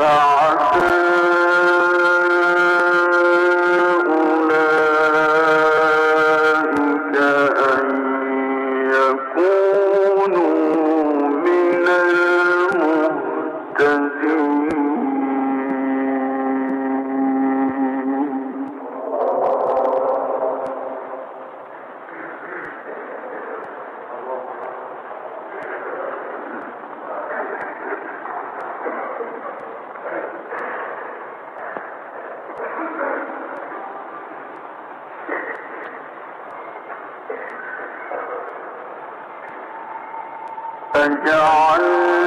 Cross أجعلتم